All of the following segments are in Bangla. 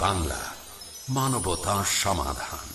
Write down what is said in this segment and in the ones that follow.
বাংলা মানবতা সমাধান।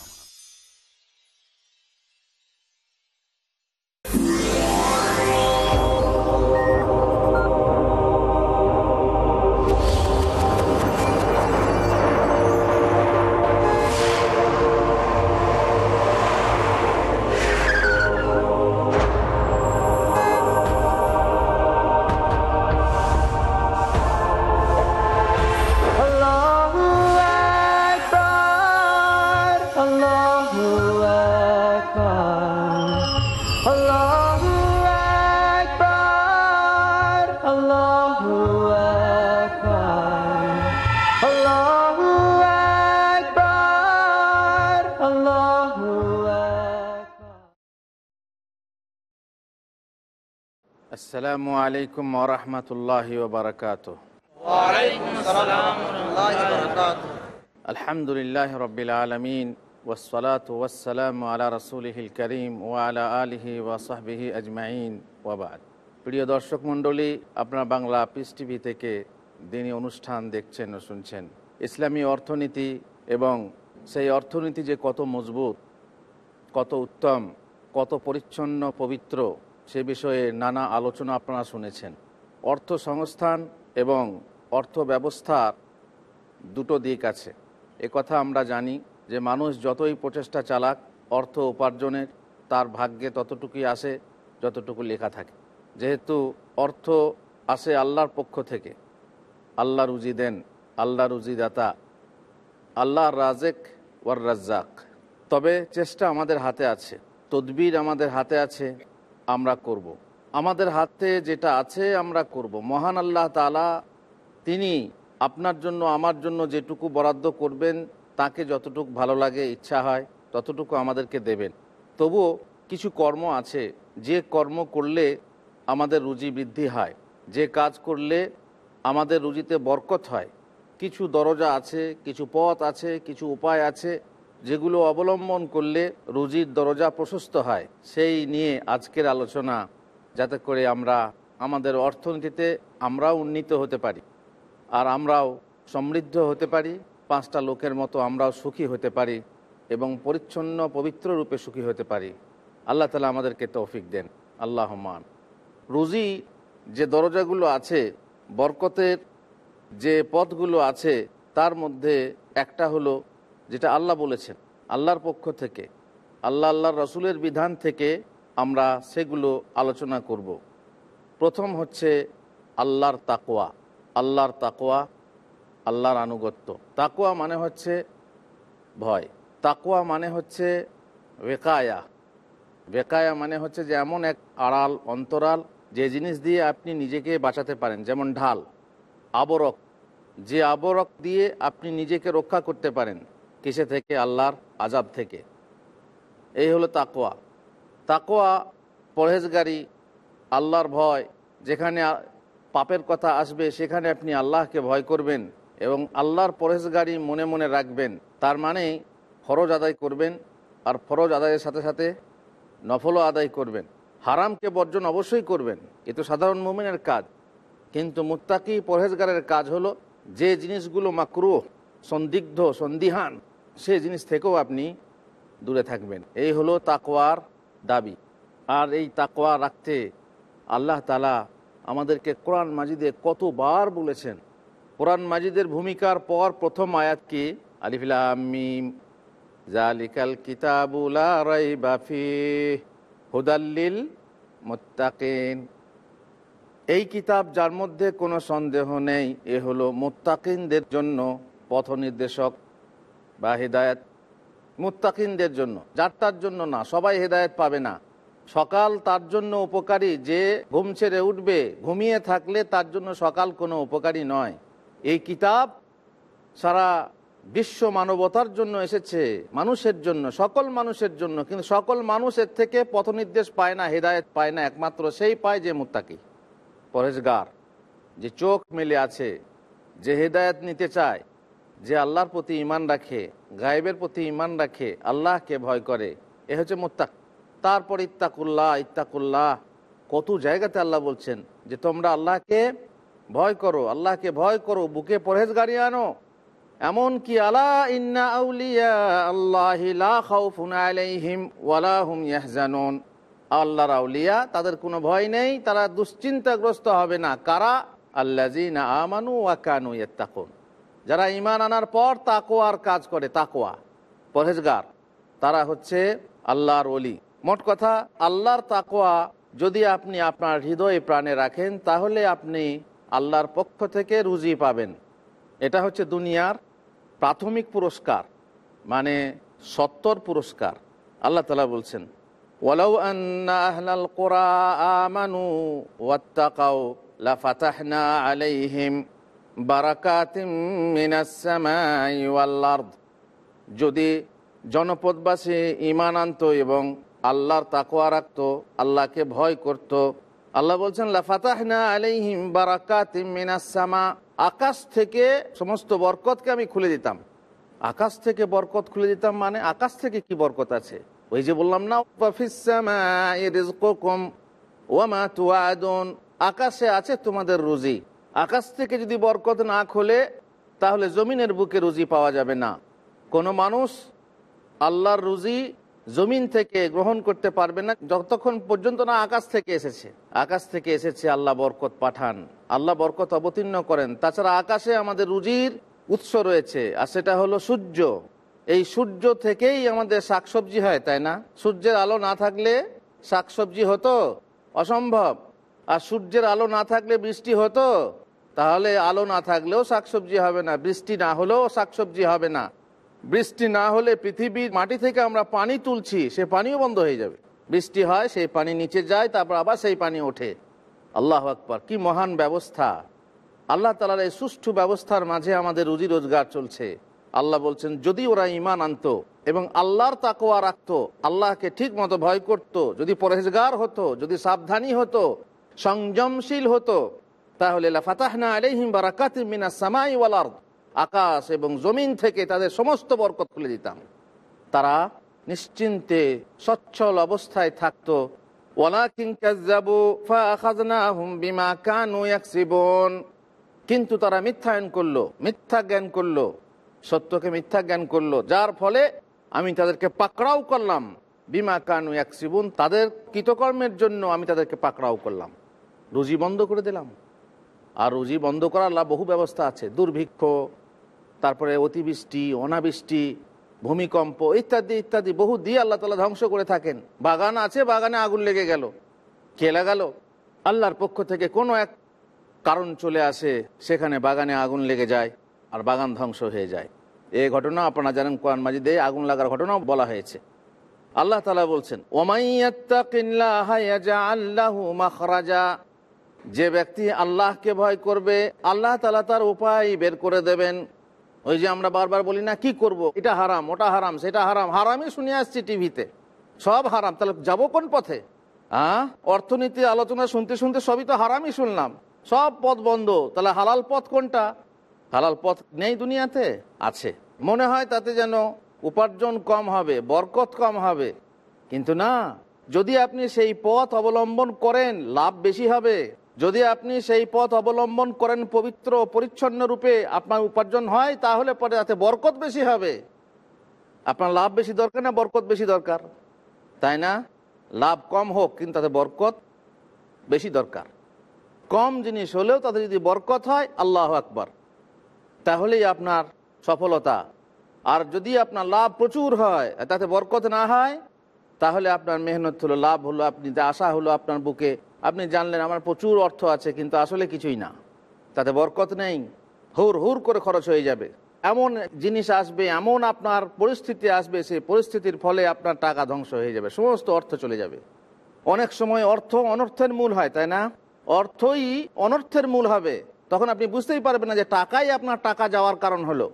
আলাইকুম ওরহমতুল্লাহ বারকাত আলহামদুলিল্লাহ রবিল আলমিন ওসলাত ওয়াসালাম আলা রসুলহিল করিম ও আলা আলিহি ওয়াসাহবিহি আজমাইন ওয়াবাদ প্রিয় দর্শক মণ্ডলী আপনারা বাংলা পিস টিভি থেকে দিনী অনুষ্ঠান দেখছেন ও শুনছেন। ইসলামী অর্থনীতি এবং সেই অর্থনীতি যে কত মজবুত কত উত্তম কত পরিচ্ছন্ন পবিত্র সে বিষয়ে নানা আলোচনা আপনারা শুনেছেন। অর্থ সংস্থান এবং অর্থ ব্যবস্থার দুটো দিক আছে। এ কথা আমরা জানি যে মানুষ যতই প্রচেষ্টা চালাক, অর্থ উপার্জনের, তার ভাগ্যে ততটুকুই আসে, যতটুকু লেখা থাকে। যেহেতু অর্থ আসে আল্লাহর পক্ষ থেকে। আল্লাহ রুজি দেন, আল্লাহ রুজি দাতা আল্লাহ রাজেক ওয়ার রাজ্জাক। তবে চেষ্টা আমাদের হাতে আছে, তদবির আমাদের হাতে আছে আমরা করব। আমাদের হাতে যেটা আছে আমরা করব। মহান আল্লাহ তালা তিনি আপনার জন্য, আমার জন্য যেটুকু বরাদ্দ করবেন, তাকে যতটুকু ভালো লাগে, ইচ্ছা হয়, ততটুকু আমাদেরকে দেবেন তবুও কিছু কর্ম আছে, যে কর্ম করলে আমাদের রুজি বৃদ্ধি হয়, যে কাজ করলে আমাদের রুজিতে বরকত হয় কিছু দরজা আছে, কিছু পথ আছে, কিছু উপায় আছে যেগুলো অবলম্বন করলে রুজির দরজা প্রশস্ত হয়, সেই নিয়ে আজকের আলোচনা, যাতে করে আমরা আমাদের অর্থনীতিতে আমরাও উন্নীত হতে পারি আর আমরাও সমৃদ্ধ হতে পারি, পাঁচটা লোকের মতো আমরাও সুখী হতে পারি এবং পরিচ্ছন্ন, পবিত্র রূপে সুখী হতে পারি। আল্লাহ তালা আমাদেরকে তৌফিক দেন। আল্লাহ মান রুজি যে দরজাগুলো আছে, বরকতের যে পথগুলো আছে, তার মধ্যে একটা হলো যেটা আল্লাহ বলেছেন, আল্লাহর পক্ষ থেকে, আল্লাহ আল্লাহর রসুলের বিধান থেকে আমরা সেগুলো আলোচনা করব। প্রথম হচ্ছে আল্লাহর তাকোয়া আল্লাহর তাকোয়া আল্লাহর আনুগত্য। তাকোয়া মানে হচ্ছে ভয় তাকোয়া মানে হচ্ছে বেকায়া। বেকায়া মানে হচ্ছে যে এমন এক আড়াল, অন্তরাল, যে জিনিস দিয়ে আপনি নিজেকে বাঁচাতে পারেন, যেমন ঢাল, আবরক। যে আবরক দিয়ে আপনি নিজেকে রক্ষা করতে পারেন কিসে থেকে? আল্লাহর আজাব থেকে। এই হলো তাকোয়া তাকোয়া পরহেজগারি, আল্লাহর ভয়, যেখানে পাপের কথা আসবে, সেখানে আপনি আল্লাহকে ভয় করবেন এবং আল্লাহর পরহেজগারি মনে মনে রাখবেন। তার মানে ফরজ আদায় করবেন আর ফরজ আদায়ের সাথে সাথে নফলও আদায় করবেন। হারামকে বর্জন অবশ্যই করবেন। এ তো সাধারণ মুমিনের কাজ। কিন্তু মুত্তাকি পরহেজগারের কাজ হলো যে জিনিসগুলো মাকরুহ, সন্দিগ্ধ, সন্দিহান সে জিনিস থেকেও আপনি দূরে থাকবেন। এই হলো তাকওয়ার দাবি। আর এই তাকওয়া রাখতে আল্লাহ তালা আমাদেরকে কোরআন মাজিদে কতবার বলেছেন। কোরআন মাজিদের ভূমিকার পর প্রথম আয়াত কি? আলিফিলামিম জালিকাল কিতাবুলা রাইবা ফিহ। হুদাল্লিল মুত্তাকিন। এই কিতাব যার মধ্যে কোনো সন্দেহ নেই, এ হলো মুত্তাকিনদের জন্য পথ নির্দেশক বা হেদায়ত মুত্তাকিনদের জন্য যার তার জন্য না, সবাই হেদায়ত পাবে না। সকাল তার জন্য উপকারী, যে ঘুম ছেড়ে উঠবে, ঘুমিয়ে থাকলে তার জন্য সকাল কোনো উপকারী নয়। এই কিতাব সারা বিশ্ব মানবতার জন্য এসেছে, মানুষের জন্য, সকল মানুষের জন্য, কিন্তু সকল মানুষের থেকে পথ নির্দেশ পায় না, হেদায়ত পায় না, একমাত্র সেই পায় যে মুত্তাকি পরেজগার যে চোখ মেলে আছে, যে হেদায়ত নিতে চায়। যে আল্লাহর প্রতি ইমান রাখে, গায়েবের প্রতি ইমান রাখে, আল্লাহকে ভয় করে, এ হচ্ছে মোত্তাক। তারপর ইত্তাকুল্লাহ ইত্তাকুল্লাহ। কত জায়গাতে আল্লাহ বলছেন যে তোমরা আল্লাহকে ভয় করো, আল্লাহকে ভয় করো, বুকে পরহেজ গাড়ি আনো। এমন কি আলা ইন্না আউলিয়া আল্লাহি লা খাউফুন আলাইহিম ওয়ালা হুম ইয়াহজানুন। আল্লাহর আউলিয়া, তাদের কোনো ভয় নেই, তারা দুশ্চিন্তাগ্রস্ত হবে না। কারা? আল্লাযিনা আমানু ওয়া কানু ইয়াত্তাকুন। যারা ঈমান আনার পর তাকোয়ার কাজ করে তাকোয়া পরহেজগার, তারা হচ্ছে আল্লাহর অলি মোট কথা, আল্লাহর তাকোয়া যদি আপনি আপনার হৃদয়ে প্রাণে রাখেন, তাহলে আপনি আল্লাহর পক্ষ থেকে রুজি পাবেন। এটা হচ্ছে দুনিয়ার প্রাথমিক পুরস্কার মানে সত্তর পুরস্কার। আল্লাহ তালা বলছেন, ওয়ালাউ আন্না আমানু আলাইহিম। যদি জনপদবাসী ইমান আনত এবং আল্লাহর তাকোয়া রাখত, আল্লাহকে ভয় করত, আল্লাহ বলছেন আলাইহিম বারাকাতিম মিনাস সামা। আকাশ থেকে সমস্ত বরকতকে আমি খুলে দিতাম। আকাশ থেকে বরকত খুলে দিতাম মানে আকাশ থেকে কি বরকত আছে? ওই যে বললাম না ওয়ামা আকাশে আছে তোমাদের রুজি। আকাশ থেকে যদি বরকত না খোলে, তাহলে জমিনের বুকে রুজি পাওয়া যাবে না। কোনো মানুষ আল্লাহর রুজি জমিন থেকে গ্রহণ করতে পারবে না, যতক্ষণ পর্যন্ত না আকাশ থেকে এসেছে। আকাশ থেকে এসেছে আল্লাহ বরকত পাঠান। আল্লাহ বরকত অবতীর্ণ করেন। তাছাড়া আকাশে আমাদের রুজির উৎস রয়েছে, আর সেটা হলো সূর্য। এই সূর্য থেকেই আমাদের শাকসবজি হয়, তাই না? সূর্যের আলো না থাকলে শাকসবজি হতো অসম্ভব, আর সূর্যের আলো না থাকলে বৃষ্টি হতো তাহলে আলো না থাকলেও শাকসবজি হবে না, বৃষ্টি না হলেও শাকসবজি হবে না। বৃষ্টি না হলে পৃথিবীর মাটি থেকে আমরা পানি তুলছি, সে পানিও বন্ধ হয়ে যাবে। বৃষ্টি হয়, সেই পানি নিচে যায়, তারপর আবার সেই পানি ওঠে। আল্লাহ আকবর, কি মহান ব্যবস্থা। আল্লাহ তালার এই সুষ্ঠু ব্যবস্থার মাঝে আমাদের রুজি রোজগার চলছে। আল্লাহ বলছেন, যদি ওরা ইমান আনতো এবং আল্লাহর তাকোয়া রাখতো, আল্লাহকে ঠিক মতো ভয় করত, যদি পরহেজগার হতো, যদি সাবধানী হতো, সংযমশীল হতো তাহলে ফাতাহনা আলাইহিম বারাকাতিম মিনাস সামাই ওয়াল আরদ। আকাশ এবং জমিন থেকে তাদের সমস্ত বরকত খুলে দিতাম। তারা নিশ্চিন্তে সচ্ছল অবস্থায় থাকতো। কিন্তু তারা মিথ্যায়ন করল, মিথ্যা জ্ঞান করল, সত্যকে মিথ্যা জ্ঞান করল। যার ফলে আমি তাদেরকে পাকড়াও করলাম। বিমা কানু ইয়াকসিবুন, তাদের কৃতকর্মের জন্য আমি তাদেরকে পাকড়াও করলাম। রুজি বন্ধ করে দিলাম। আর রুজি বন্ধ করার লাভ বহু ব্যবস্থা আছে। দুর্ভিক্ষ, তারপরে অতিবৃষ্টি, অনাবৃষ্টি, ভূমিকম্প ইত্যাদি ইত্যাদি। বহু দিয়ে আল্লাহ তালা ধ্বংস করে থাকেন। বাগান আছে, বাগানে আগুন লেগে গেল। খেলা গেল। আল্লাহর পক্ষ থেকে কোনো এক কারণ চলে আসে, সেখানে বাগানে আগুন লেগে যায় আর বাগান ধ্বংস হয়ে যায়। এই ঘটনা আপনারা জানেন, কোরআন মাজিদে আগুন লাগার ঘটনাও বলা হয়েছে। আল্লাহ তালা বলছেন ওমাইয়াত্তাকিল্লাহু যে ব্যক্তি আল্লাহকে ভয় করবে, আল্লাহ তালা তার উপায় বের করে দেবেন। ওই যে আমরা বারবার বলি না, কি করব? এটা হারাম, ওটা হারাম, সেটা হারাম। হারামই শুনে আসছি টিভিতে। সব হারাম। তাহলে যাব কোন পথে? হ্যাঁ অর্থনীতি আলোচনা শুনতে শুনতে সবই তো হারামই শুনলাম। সব পথ বন্ধ। তাহলে হালাল পথ কোনটা? হালাল পথ নেই দুনিয়াতে? আছে। মনে হয় তাতে যেন উপার্জন কম হবে, বরকত কম হবে। কিন্তু না। যদি আপনি সেই পথ অবলম্বন করেন, লাভ বেশি হবে। যদি আপনি সেই পথ অবলম্বন করেন পবিত্র পরিচ্ছন্ন রূপে আপনার উপার্জন হয়, তাহলে পরে তাতে বরকত বেশি হবে। আপনার লাভ বেশি দরকার না বরকত বেশি দরকার? তাই না? লাভ কম হোক, কিন্তু তাতে বরকত বেশি দরকার। কম জিনিস হলেও তাতে যদি বরকত হয়, আল্লাহ আকবার। তাহলেই আপনার সফলতা। আর যদি আপনার লাভ প্রচুর হয়, তাতে বরকত না হয়, তাহলে আপনার মেহনত হলো, লাভ হলো, আপনি আশা হলো আপনার বুকে আপনি জানলেন আমার প্রচুর অর্থ আছে, কিন্তু আসলে কিছুই না। তাতে বরকত নেই। হুর হুর করে খরচ হয়ে যাবে। এমন জিনিস আসবে, এমন আপনার পরিস্থিতি আসবে, সেই পরিস্থিতির ফলে আপনার টাকা ধ্বংস হয়ে যাবে, সমস্ত অর্থ চলে যাবে। অনেক সময় অর্থ অনর্থের মূল হয়, তাই না? অর্থই অনর্থের মূল হবে। তখন আপনি বুঝতেই পারবেন না যে টাকাই আপনার টাকা যাওয়ার কারণ হলো।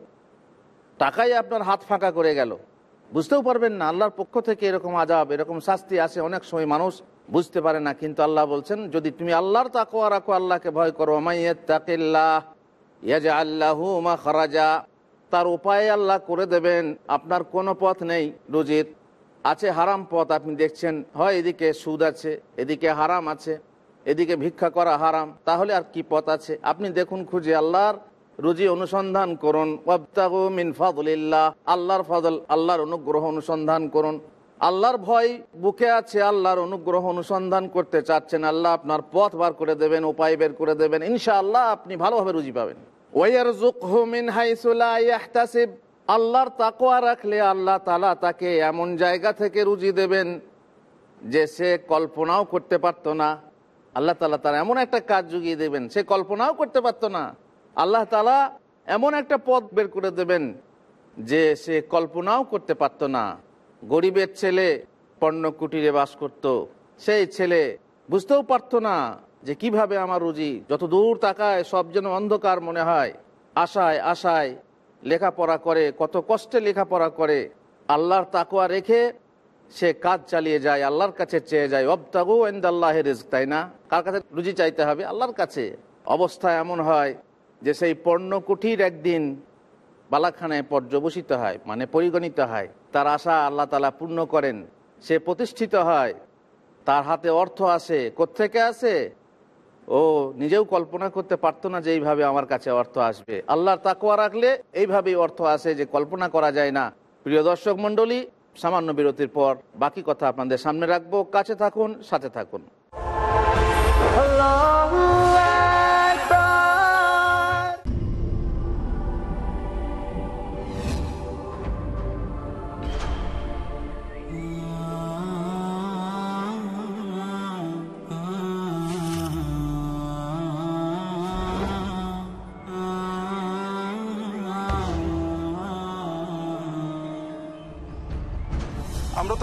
টাকাই আপনার হাত ফাঁকা করে গেল। বুঝতেও পারবেন না, আল্লাহর পক্ষ থেকে এরকম আজাব এরকম শাস্তি আসে অনেক সময় মানুষ বুঝতে পারে না, কিন্তু আল্লাহ বলছেন, যদি তুমি আল্লাহর তাকোয়া রাখো, আল্লাহকে ভয় করো আল্লাহু খারাজা তার উপায় আল্লাহ করে দেবেন, আপনার কোনো পথ নেই রুজির আছে হারাম পথ, আপনি দেখছেন, হয় এদিকে সুদ আছে, এদিকে হারাম আছে, এদিকে ভিক্ষা করা হারাম, তাহলে আর কি পথ আছে? আপনি দেখুন, খুঁজে আল্লাহর রুজি অনুসন্ধান করুন মিন আল্লাহর ফজল আল্লাহর অনুগ্রহ অনুসন্ধান করুন। আল্লাহর ভয় বুকে আছে, আল্লাহর অনুগ্রহ অনুসন্ধান করতে চাচ্ছেন, আল্লাহ আপনার পথ বার করে দেবেন, উপায় বের করে দেবেন, ইনশাআল্লাহ আপনি ভালোভাবে রুজি পাবেন। আল্লাহর তাকওয়া রাখলে আল্লাহ তালা তাকে এমন জায়গা থেকে রুজি দেবেন যে সে কল্পনাও করতে পারতো না। আল্লাহ তালা তার এমন একটা কাজ জুগিয়ে দেবেন, সে কল্পনাও করতে পারতো না। আল্লাহ তালা এমন একটা পথ বের করে দেবেন যে সে কল্পনাও করতে পারতো না। গরিবের ছেলে পণ্য কুটিরে বাস করত, সেই ছেলে বুঝতেও পারতো না যে কীভাবে আমার রুজি যত দূর তাকায় সব যেন অন্ধকার মনে হয়। আশায় আশায় লেখাপড়া করে, কত কষ্টে লেখাপড়া করে, আল্লাহর তাকুয়া রেখে সে কাজ চালিয়ে যায়, আল্লাহর কাছে চেয়ে যায়। অবতাগু আল্লাহ রিস্ক তাই না? কার কাছে রুজি চাইতে হবে? আল্লাহর কাছে। অবস্থা এমন হয় যে সেই পণ্য কুঠির একদিন বালাখানায় পর্যবসিত হয় মানে পরিগণিত হয়। তার আশা আল্লাহ তালা পূর্ণ করেন। সে প্রতিষ্ঠিত হয়। তার হাতে অর্থ আসে। কোত্থেকে আসে? ও নিজেও কল্পনা করতে পারতো না যে এইভাবে আমার কাছে অর্থ আসবে। আল্লাহর তাকুয়া রাখলে এইভাবেই অর্থ আসে যে কল্পনা করা যায় না। প্রিয় দর্শক মণ্ডলী, সামান্য বিরতির পর বাকি কথা আপনাদের সামনে রাখব। কাছে থাকুন, সাথে থাকুন।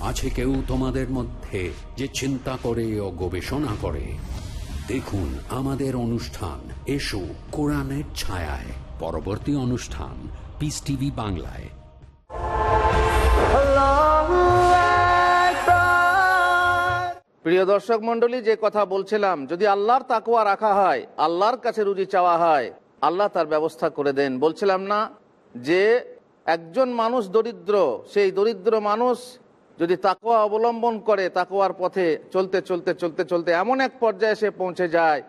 আছে কেউ তোমাদের মধ্যে যে চিন্তা করে ও গবেষণা করে? দেখুন, আমাদের অনুষ্ঠান, এসো কোরআনের ছায়ায়। পরবর্তী অনুষ্ঠান পিস টিভি বাংলায়। প্রিয় দর্শক মন্ডলী যে কথা বলছিলাম, যদি আল্লাহর তাকুয়া রাখা হয়, আল্লাহর কাছে রুজি চাওয়া হয়, আল্লাহ তার ব্যবস্থা করে দেন। বলছিলাম না যে, একজন মানুষ দরিদ্র, সেই দরিদ্র মানুষ যদি তাকুয়া অবলম্বন করে তাকোয়ার পথে চলতে চলতে চলতে চলতে এমন এক পর্যায়ে সে পৌঁছে যায়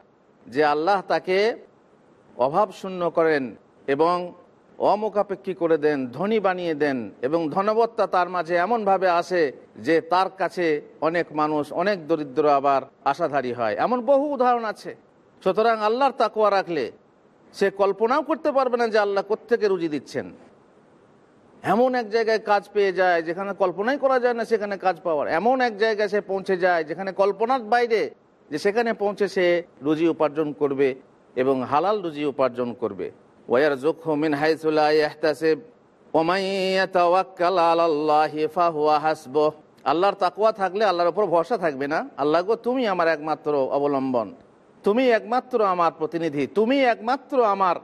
যে আল্লাহ তাকে অভাব শূন্য করেন এবং অমুখাপেক্ষী করে দেন, ধনী বানিয়ে দেন এবং ধনবত্তা তার মাঝে এমনভাবে আসে যে তার কাছে অনেক মানুষ, অনেক দরিদ্র আবার আশাধারী হয়। এমন বহু উদাহরণ আছে। সুতরাং আল্লাহর তাকোয়া রাখলে সে কল্পনাও করতে পারবে না যে আল্লাহ কোত্থেকে রুজি দিচ্ছেন। এমন এক জায়গায় কাজ পেয়ে যায় যেখানে কল্পনাই করা যায় না সেখানে কাজ পাওয়ার। এমন এক জায়গায় সে পৌঁছে যায় যেখানে কল্পনার বাইরে যে সেখানে পৌঁছে সে রুজি উপার্জন করবে এবং হালাল রুজি উপার্জন করবে। ওয়ার হাসব আল্লাহর তাকুয়া থাকলে আল্লাহর উপর ভরসা থাকবে না। আল্লাহ গো, তুমি আমার একমাত্র অবলম্বন। তুমি একমাত্র আমার প্রতিনিধি। তুমি একমাত্র আমার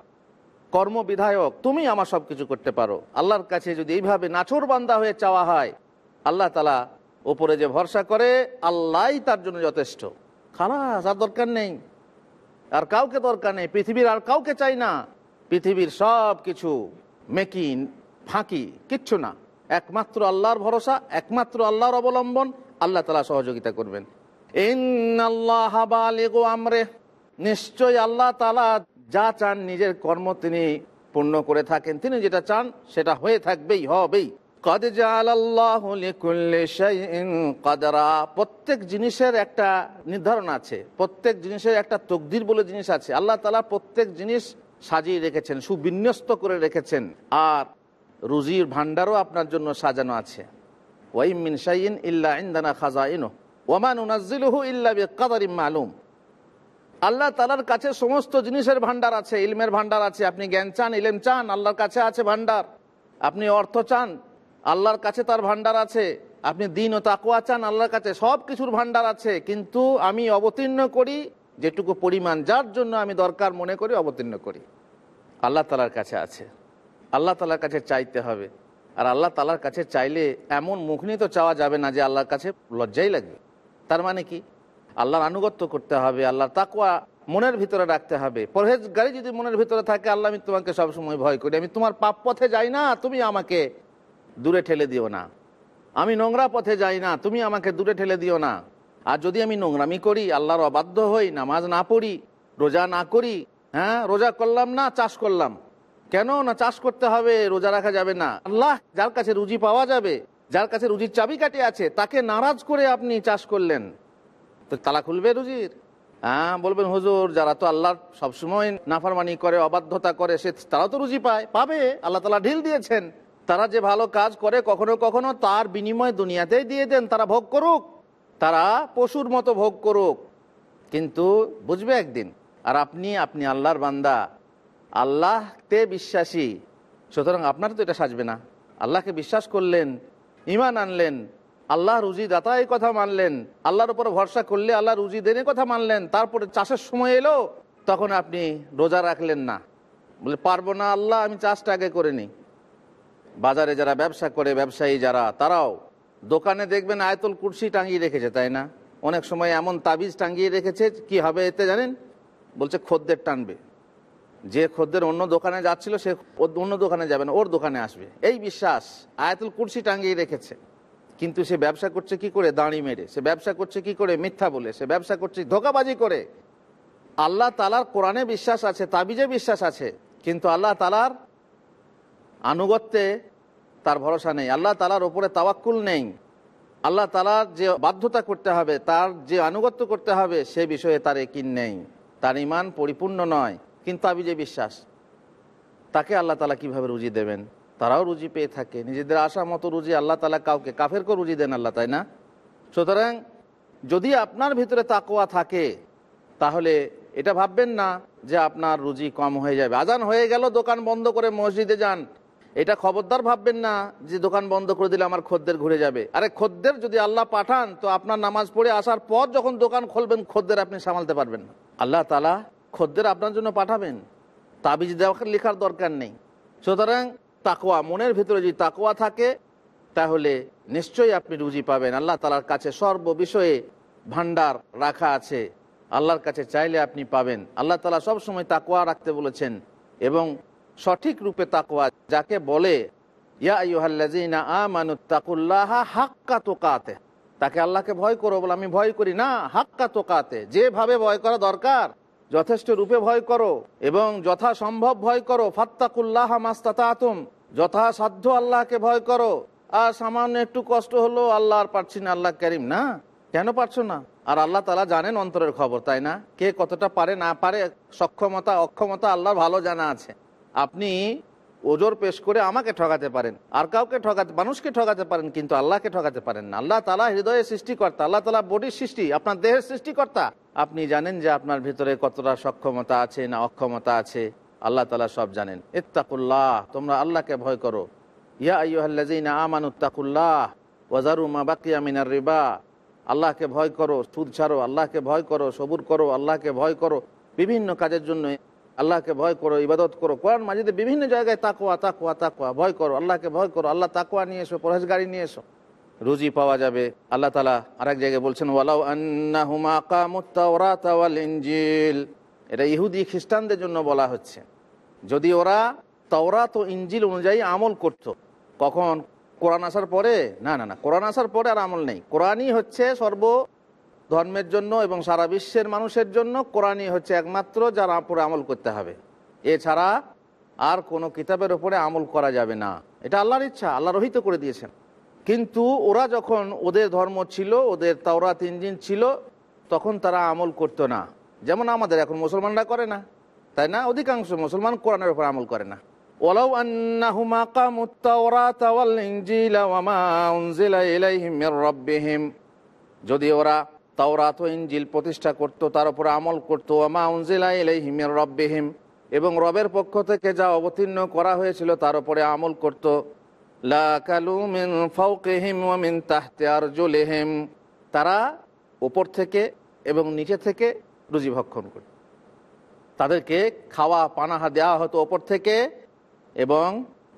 কর্মবিধায়ক, তুমি আমার সব কিছু করতে পারো। আল্লাহর কাছে যদি এইভাবে নাচর বান্দা হয়ে চাওয়া হয়, আল্লাহ তালা ওপরে যে ভরসা করে আল্লাহ তার জন্য যথেষ্ট। খালাস, আর দরকার নেই। আর কাউকে দরকার নেই। পৃথিবীর আর কাউকে চাই না। পৃথিবীর সব কিছু মেকিন ফাঁকি, কিচ্ছু না। একমাত্র আল্লাহর ভরসা, একমাত্র আল্লাহর অবলম্বন, আল্লাহ তালা সহযোগিতা করবেন। আল্লাহ আমরে। নিশ্চয় আল্লাহ তালা যা চান নিজের কর্ম তিনি পূর্ণ করে থাকেন। তিনি যেটা চান সেটা হয়ে থাকবেই, হবেই। প্রত্যেক জিনিসের একটা নির্ধারণ আছে, প্রত্যেক জিনিসের একটা তকদির বলে জিনিস আছে। আল্লাহ তালা প্রত্যেক জিনিস সাজিয়ে রেখেছেন, সুবিন্যস্ত করে রেখেছেন। আর রুজির ভান্ডারও আপনার জন্য সাজানো আছে। ওয়াইম মিন শাইইন ইল্লা ইনদানা খাজাইনু ওয়া নুনাজ্জিলুহু ইল্লা বিকাদারিন মালুম। আল্লাহ তালার কাছে সমস্ত জিনিসের ভান্ডার আছে, ইলমের ভান্ডার আছে। আপনি জ্ঞান চান, ইলেম চান, আল্লাহর কাছে আছে ভান্ডার আপনি অর্থ চান, আল্লাহর কাছে তার ভান্ডার আছে। আপনি দিন ও তাকুয়া চান, আল্লাহর কাছে সব কিছুর ভান্ডার আছে। কিন্তু আমি অবতীর্ণ করি, যেটুকু পরিমাণ যার জন্য আমি দরকার মনে করি, অবতীর্ণ করি। আল্লাহ তালার কাছে আছে। আল্লাহ তালার কাছে চাইতে হবে। আর আল্লাহ তালার কাছে চাইলে এমন মুখ নিয়ে তো চাওয়া যাবে না যে আল্লাহর কাছে লজ্জাই লাগবে। তার মানে কি? আল্লাহর আনুগত্য করতে হবে, আল্লাহর তাকুয়া মনের ভিতরে রাখতে হবে। পরহেজগারি যদি মনের ভিতরে থাকে, আল্লাহ, আমি তোমাকে সবসময় ভয় করি। আমি তোমার পাপ পথে যাই না, তুমি আমাকে দূরে ঠেলে দিও না। আমি নোংরা পথে যাই না, তুমি আমাকে দূরে ঠেলে দিও না। আর যদি আমি নোংরামি করি, আল্লাহর অবাধ্য হই, নামাজ না পড়ি, রোজা না করি হ্যাঁ রোজা করলাম না, চাষ করলাম। কেন না চাষ করতে হবে, রোজা রাখা যাবে না। আল্লাহ, যার কাছে রুজি পাওয়া যাবে, যার কাছে রুজির চাবিকাঠি আছে, তাকে নারাজ করে আপনি চাষ করলেন। তো তালা খুলবে রুজির? হ্যাঁ বলবেন, হুজুর, যারা তো আল্লাহ সবসময় নাফারমানি করে, অবাধ্যতা করে, সে তারাও তো রুজি পায়, পাবে। আল্লাহ তালা ঢিল দিয়েছেন। তারা যে ভালো কাজ করে, কখনো কখনো তার বিনিময় দুনিয়াতেই দিয়ে দেন, তারা ভোগ করুক। তারা পশুর মতো ভোগ করুক। কিন্তু বুঝবে একদিন, আর আপনি আপনি আল্লাহর বান্দা। আল্লাহতে বিশ্বাসী। সুতরাং আপনার তো এটা সাজবে না। আল্লাহকে বিশ্বাস করলেন ইমান আনলেন আল্লাহ রুজি দাতা এই কথা মানলেন। আল্লাহর উপর ভরসা করলে আল্লাহ রুজি দেনের কথা মানলেন। তারপরে চাষের সময় এলো, তখন আপনি রোজা রাখলেন না। বলে, পারব না আল্লাহ, আমি চাষটা আগে করে নিই। বাজারে যারা ব্যবসা করে, ব্যবসায়ী যারা, তারাও দোকানে দেখবেন আয়তল কুর্সি টাঙিয়ে রেখেছে, তাই না? অনেক সময় এমন তাবিজ টাঙিয়ে রেখেছে, কি হবে এতে জানেন? বলছে, খদ্দের টানবে। যে খদ্দের অন্য দোকানে যাচ্ছিল, সে অন্য দোকানে যাবে না, ওর দোকানে আসবে। এই বিশ্বাস আয়াতুল কুর্সি টাঙিয়ে রেখেছে। কিন্তু সে ব্যবসা করছে কি করে? দাঁড়ি মেরে। সে ব্যবসা করছে কি করে? মিথ্যা বলে। সে ব্যবসা করছে ধোকাবাজি করে। আল্লাহ তালার কোরআনে বিশ্বাস আছে, তাবিজে বিশ্বাস আছে, কিন্তু আল্লাহ তালার আনুগত্যে তার ভরসা নেই। আল্লাহ তালার ওপরে তাওয়াক্কুল নেই। আল্লাহ তালার যে বাধ্যতা করতে হবে, তার যে আনুগত্য করতে হবে, সে বিষয়ে তার একিন নেই। তার ইমান পরিপূর্ণ নয়, কিন্তু তাবিজে বিশ্বাস। তাকে আল্লাহ তালা কীভাবে রুজি দেবেন? তারাও রুজি পেয়ে থাকে। নিজেদের আশা মতো রুজি আল্লাহ তালা কাউকে কাফের কাফেরকেও রুজি দেন আল্লাহ, তাই না? সুতরাং যদি আপনার ভিতরে তাকোয়া থাকে, তাহলে এটা ভাববেন না যে আপনার রুজি কম হয়ে যাবে। আজান হয়ে গেল, দোকান বন্ধ করে মসজিদে যান। এটা খবরদার ভাববেন না যে দোকান বন্ধ করে দিলে আমার খদ্দের ঘুরে যাবে। আরে খদ্দের যদি আল্লাহ পাঠান, তো আপনার নামাজ পড়ে আসার পর যখন দোকান খুলবেন, খদ্দের আপনি সামালতে পারবেন না। আল্লাহ তালা খদ্দের আপনার জন্য পাঠাবেন। তাবিজ দেওয়া লেখার দরকার নেই। সুতরাং তাকোয়া মনের ভিতরে যদি তাকোয়া থাকে, তাহলে নিশ্চয়ই আপনি রুজি পাবেন। আল্লাহ তালার কাছে সর্ব বিষয়ে ভান্ডার রাখা আছে। আল্লাহর কাছে চাইলে আপনি পাবেন। আল্লাহ তালা সবসময় তাকোয়া রাখতে বলেছেন এবং সঠিক রূপে তাকোয়া যাকে বলে, ইয়া হাক্কা তোকাতে তাকে আল্লাহকে ভয় করো বলে, আমি ভয় করি না, হাক্কা তোকাতে যেভাবে ভয় করা দরকার যথেষ্ট রূপে ভয় করো এবং যথাসম্ভব ভয় করো, ফাত্তাকুল্লাহ মাস্তাতুম যথাসাধ্য আল্লাহকে ভয় করো। আর সামান্য একটু কষ্ট হলো আল্লাহ আর পারছি না, আল্লাহ করিম না? কেন পারছ না? আর আল্লাহ তালা জানেন অন্তরের খবর, তাই না? কে কতটা পারে না পারে, সক্ষমতা, অক্ষমতা আল্লাহর ভালো জানা আছে। আপনি ওজোর পেশ করে আমাকে ঠকাতে পারেন। আর কাউকে ঠকাতে মানুষকে ঠকাতে পারেন, কিন্তু আল্লাহকে ঠকাতে পারেন আল্লাহ তালা হৃদয়ের সৃষ্টিকর্তা, আল্লাহ তালা বডির সৃষ্টি, আপনার দেহের সৃষ্টিকর্তা। আপনি জানেন যে আপনার ভিতরে কতটা সক্ষমতা আছে না অক্ষমতা আছে, আল্লাহ তালা সব জানেন। ইত্তাকুল্লাহ, তোমরা আল্লাহকে ভয় করো। ইয়া আইয়ুহাল্লাযীনা আমানুত্তাকুল্লাহ ওয়াজারু মা বাকিয়া মিনার রিবা। আল্লাহকে ভয় করো সুদ ছাড়ো আল্লাহকে ভয় করো, সবুর করো, আল্লাহকে ভয় করো। বিভিন্ন কাজের জন্য আল্লাহকে ভয় করো, ইবাদত করো। কোরআন মাজিদে বিভিন্ন জায়গায় তাকোয়া তাকোয়া তাকোয়া ভয় করো, আল্লাহকে ভয় করো। আল্লাহ তাকোয়া নিয়ে এসো পরহেজগাড়ি নিয়ে এসো। রুজি পাওয়া যাবে। আল্লাহ তালা আরেক জায়গায় বলছেন, ওয়ালাউ আন্নাহুমা কামুত তাওরাত ওয়াল ইনজিল। এটা ইহুদি খ্রিস্টানদের জন্য বলা হচ্ছে। যদি ওরা তাওরাত ও ইঞ্জিল অনুযায়ী আমল করত, কখন? কোরআন আসার পরে? না না না। কোরআন আসার পরে আর আমল নেই। কোরআনই হচ্ছে সর্ব ধর্মের জন্য এবং সারা বিশ্বের মানুষের জন্য কোরআনই হচ্ছে একমাত্র যার উপরে আমল করতে হবে। এছাড়া আর কোনো কিতাবের ওপরে আমল করা যাবে না। এটা আল্লাহর ইচ্ছা, আল্লাহ রহিত করে দিয়েছেন। কিন্তু ওরা যখন ওদের ধর্ম ছিল, ওদের তাওরাত ইঞ্জিন ছিল, তখন তারা আমল করতো না। যেমন আমাদের এখন মুসলমানরা করে না, তাই না? অধিকাংশ মুসলমান কোরআনের উপর আমল করে না। যদি ওরা তাওরাত ও ইনজিল প্রতিষ্ঠা করত, তার উপর আমল করতো। ওয়া মা উনজিলা ইলাইহিম মির রাব্বিহিম, এবং রবের পক্ষ থেকে যা অবতীর্ণ করা হয়েছিল তার উপরে আমল করত। লা কালু ফাওকিহিম ওয়া তাহতি আরজুলিহিম, তারা উপর থেকে এবং নিচে থেকে রুজি ভক্ষণ করত। তাদেরকে খাওয়া পানাহা দেওয়া হতো ওপর থেকে এবং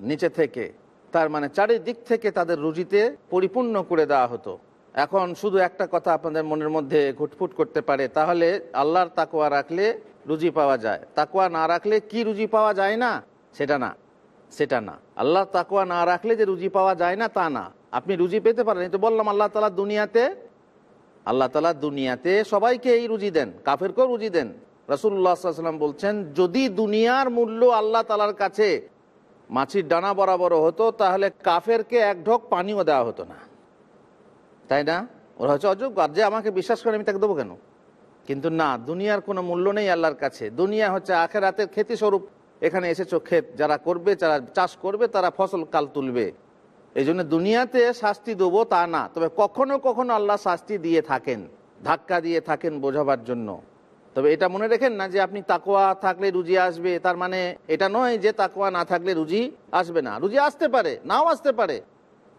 নিচে থেকে, তার মানে চারিদিক থেকে তাদের রুজিতে পরিপূর্ণ করে দেওয়া হতো। এখন শুধু একটা কথা আপনাদের মনের মধ্যে ঘুটফুট করতে পারে, তাহলে আল্লাহর তাকুয়া রাখলে রুজি পাওয়া যায়। তাকুয়া না রাখলে কি রুজি পাওয়া যায় না? সেটা না সেটা না। আল্লাহর তাকুয়া না রাখলে যে রুজি পাওয়া যায় না, তা না। আপনি রুজি পেতে পারেন তো বললাম আল্লাহ তালা দুনিয়াতে, আল্লাহ তালা দুনিয়াতে সবাইকে এই রুজি দেন, কাফেরকেও রুজি দেন। রসুল্লাহাম বলছেন, যদি দুনিয়ার মূল্য আল্লাহ তালার কাছে মাছির ডানা বরাবর হতো, তাহলে কাফেরকে এক ঢোক পানিও দেওয়া হতো না। তাই না? ওরা হচ্ছে অযোগ্য। আর যে আমাকে বিশ্বাস করে, আমি তাকে দেবো কেন? কিন্তু না, দুনিয়ার কোনো মূল্য নেই আল্লাহর কাছে। দুনিয়া হচ্ছে আখের রাতের স্বরূপ এখানে এসেছ ক্ষেত। যারা করবে, যারা চাষ করবে, তারা ফসল কাল তুলবে। এই জন্য দুনিয়াতে শাস্তি দেবো তা না। তবে কখনো কখনো আল্লাহ শাস্তি দিয়ে থাকেন, ধাক্কা দিয়ে থাকেন বোঝাবার জন্য। তবে এটা মনে রেখেন না যে আপনি তাকোয়া থাকলে রুজি আসবে। তার মানে এটা নয় যে তাকোয়া না থাকলে রুজি আসবে না। রুজি আসতে পারে, নাও আসতে পারে।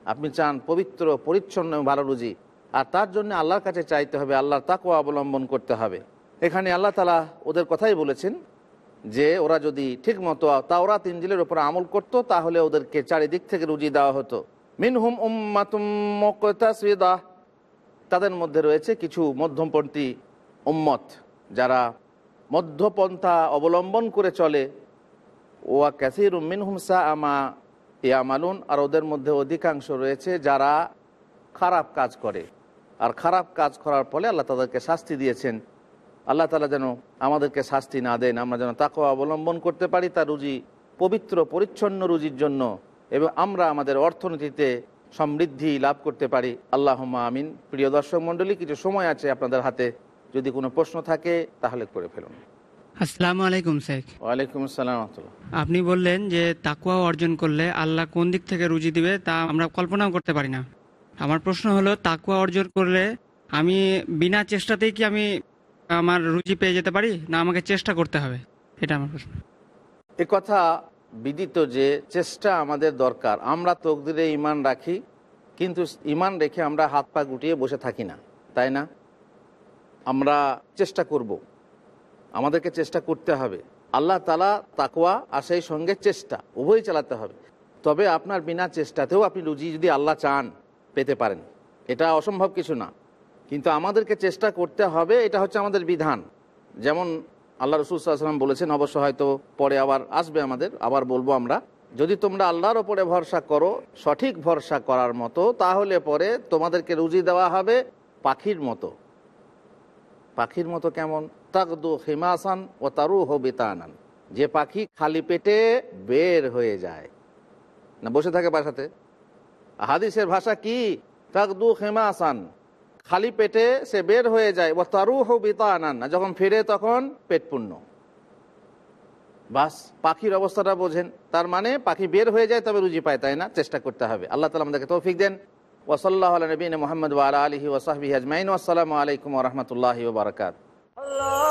আপনি চান পবিত্র, পরিচ্ছন্ন ভালো রুজি। আর তার জন্য আল্লাহর কাছে চাইতে হবে, আল্লাহর তাকোয়া অবলম্বন করতে হবে। এখানে আল্লাহ তালা ওদের কথাই বলেছেন যে, ওরা যদি ঠিক মতো তাওরা তিনজিলের উপর আমল করত, তাহলে ওদেরকে চারিদিক থেকে রুজি দেওয়া হতো। মিনহুম উম্মাতুম তাদের মধ্যে রয়েছে কিছু মধ্যমপন্থী উম্মত, যারা মধ্যপন্থা অবলম্বন করে চলে। ওয়া ক্যাসির মিনহুম সা আমা ইয়ামালুন আর ওদের মধ্যে অধিকাংশ রয়েছে যারা খারাপ কাজ করে। আর খারাপ কাজ করার ফলে আল্লাহ তাদেরকে শাস্তি দিয়েছেন। আল্লাহ তালা যেন আমাদেরকে শাস্তি না দেন, আমরা যেন তাকে অবলম্বন করতে পারি তার রুজি, পবিত্র, পরিচ্ছন্ন রুজির জন্য এবং আমরা আমাদের অর্থনীতিতে সমৃদ্ধি লাভ করতে পারি। আল্লাহ আমিন। প্রিয় দর্শক মণ্ডলী, কিছু সময় আছে আপনাদের হাতে। যদি কোনো প্রশ্ন থাকে, তাহলে করে ফেলুন। আসসালামু আলাইকুম শেখ। ওয়ালাইকুম আসসালাম আপনি বললেন যে তাকুয়া অর্জন করলে আল্লাহ কোন দিক থেকে রুজি দিবে তা আমরা কল্পনাও করতে পারি না। আমার প্রশ্ন হলো তাকুয়া অর্জন করলে আমি বিনা চেষ্টাতেই কি আমি আমার রুজি পেয়ে যেতে পারি না আমাকে চেষ্টা করতে হবে? এটা আমার প্রশ্ন। এ কথা বিদিত যে চেষ্টা আমাদের দরকার আমরা তকদিরে ইমান রাখি কিন্তু ইমান রেখে আমরা হাত পা গুটিয়ে বসে থাকি না তাই না? আমরা চেষ্টা করব। আমাদেরকে চেষ্টা করতে হবে। আল্লাহ তালা তাকুয়া আর সেই সঙ্গে চেষ্টা, উভয়ই চালাতে হবে। তবে আপনার বিনা চেষ্টাতেও আপনি রুজি যদি আল্লাহ চান, পেতে পারেন। এটা অসম্ভব কিছু না। কিন্তু আমাদেরকে চেষ্টা করতে হবে, এটা হচ্ছে আমাদের বিধান। যেমন আল্লাহ রসুলাম বলেছেন, অবশ্য হয়তো পরে আবার আসবে আমাদের, আবার বলব আমরা, যদি তোমরা আল্লাহর ওপরে ভরসা করো, সঠিক ভরসা করার মতো, তাহলে পরে তোমাদেরকে রুজি দেওয়া হবে পাখির মতো। পাখির মতো কেমন? তাকদু হিমাসান ও তারু হবিতানান যে পাখি খালি পেটে বের হয়ে যায়। না, বসে থাকে বাসাতে। হাদিসের ভাষা কি? তাকদু হেমাসান খালি পেটে সে বের হয়ে যায়। ও তারু হবিতানান না যখন ফিরে তখন পেট পূর্ণ বাস, পাখির অবস্থাটা বোঝেন। তার মানে পাখি বের হয়ে যায় তবে রুজি পায়, তাই না? চেষ্টা করতে হবে। আল্লাহ তালা আমাদেরকে তৌফিক দেন। ওসল্লাহ নবীন মোহাম্মদ ওয়ালা আলহি ওসাহবি আজমাইন আসসালামু আলাইকুম রহমতুল্লাহ বারকাত Allahu